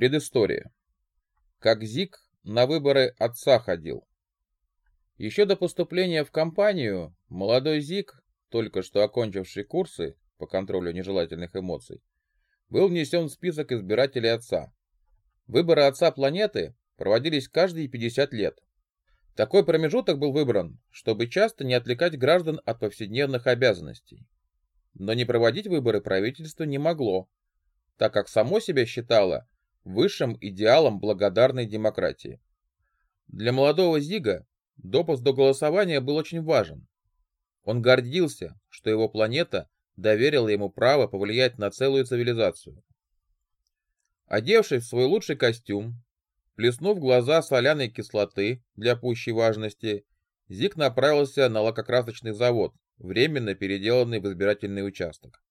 Предыстория. Как Зик на выборы отца ходил. Еще до поступления в компанию молодой Зик, только что окончивший курсы по контролю нежелательных эмоций, был внесен в список избирателей отца. Выборы отца планеты проводились каждые 50 лет. Такой промежуток был выбран, чтобы часто не отвлекать граждан от повседневных обязанностей. Но не проводить выборы правительство не могло, так как само себя считало высшим идеалом благодарной демократии. Для молодого Зига допуск до голосования был очень важен. Он гордился, что его планета доверила ему право повлиять на целую цивилизацию. Одевшись в свой лучший костюм, плеснув глаза соляной кислоты для пущей важности, Зиг направился на лакокрасочный завод, временно переделанный в избирательный участок.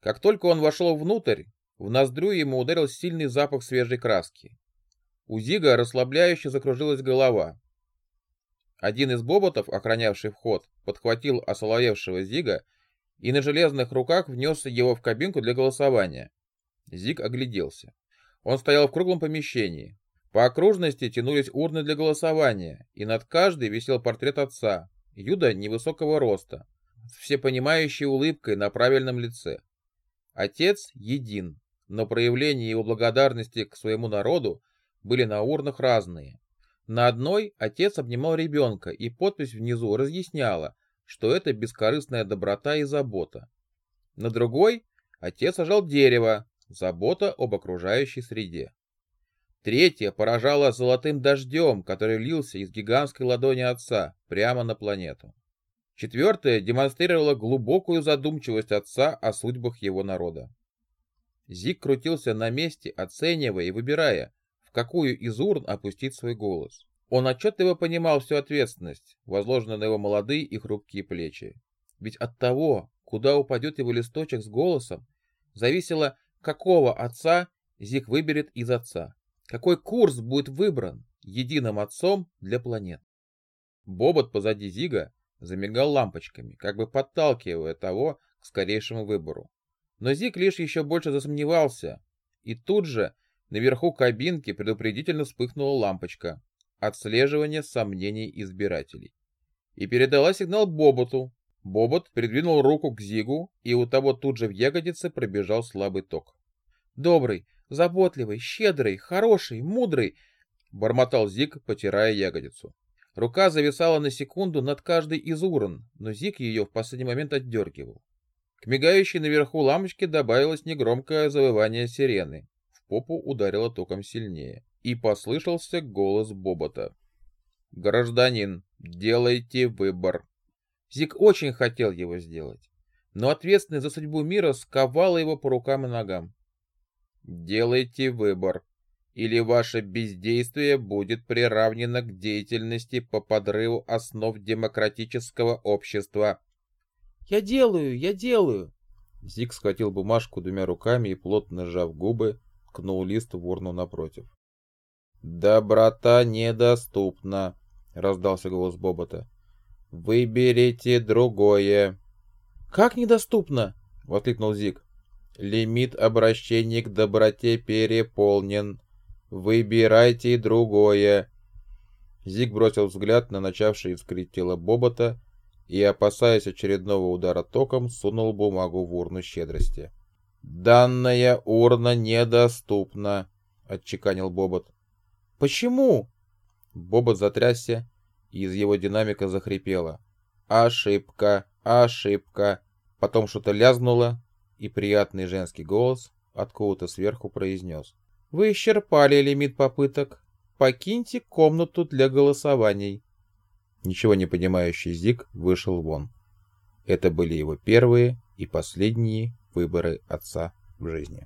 Как только он вошел внутрь, в ноздрю ему ударил сильный запах свежей краски. У Зига расслабляюще закружилась голова. Один из боботов, охранявший вход, подхватил осоловевшего Зига и на железных руках внес его в кабинку для голосования. Зиг огляделся. Он стоял в круглом помещении. По окружности тянулись урны для голосования, и над каждой висел портрет отца, Юда невысокого роста, с всепонимающей улыбкой на правильном лице. Отец един, но проявления его благодарности к своему народу были на урнах разные. На одной отец обнимал ребенка, и подпись внизу разъясняла, что это бескорыстная доброта и забота. На другой отец сажал дерево, забота об окружающей среде. Третья поражала золотым дождем, который лился из гигантской ладони отца прямо на планету. Четвертая демонстрировала глубокую задумчивость отца о судьбах его народа. Зик крутился на месте, оценивая и выбирая, в какую из урн опустить свой голос. Он отчетливо понимал всю ответственность, возложенную на его молодые и хрупкие плечи. Ведь от того, куда упадет его листочек с голосом, зависело, какого отца Зик выберет из отца, какой курс будет выбран единым отцом для планет. Бобот позади Зига замигал лампочками, как бы подталкивая того к скорейшему выбору. Но Зик лишь еще больше засомневался, и тут же наверху кабинки предупредительно вспыхнула лампочка отслеживания сомнений избирателей. И передала сигнал Боботу. Бобот придвинул руку к Зигу, и у того тут же в ягодице пробежал слабый ток. «Добрый, заботливый, щедрый, хороший, мудрый!» — бормотал Зиг, потирая ягодицу. Рука зависала на секунду над каждой из урн, но Зиг ее в последний момент отдергивал. К мигающей наверху лампочке добавилось негромкое завывание сирены. В попу ударило током сильнее. И послышался голос Бобота. «Гражданин, делайте выбор». Зик очень хотел его сделать, но ответственность за судьбу мира сковала его по рукам и ногам. «Делайте выбор, или ваше бездействие будет приравнено к деятельности по подрыву основ демократического общества», «Я делаю, я делаю!» Зик схватил бумажку двумя руками и, плотно сжав губы, ткнул лист в урну напротив. «Доброта недоступна», — раздался голос Бобота. «Выберите другое». «Как недоступно?» — воскликнул Зик. «Лимит обращений к доброте переполнен. Выбирайте другое». Зик бросил взгляд на начавшее искрить тело Бобота и, опасаясь очередного удара током, сунул бумагу в урну щедрости. «Данная урна недоступна», — отчеканил Бобот. «Почему?» Бобот затрясся, и из его динамика захрипело. «Ошибка! Ошибка!» Потом что-то лязгнуло, и приятный женский голос откуда-то сверху произнес. «Вы исчерпали лимит попыток. Покиньте комнату для голосований». Ничего не понимающий Зик вышел вон. Это были его первые и последние выборы отца в жизни.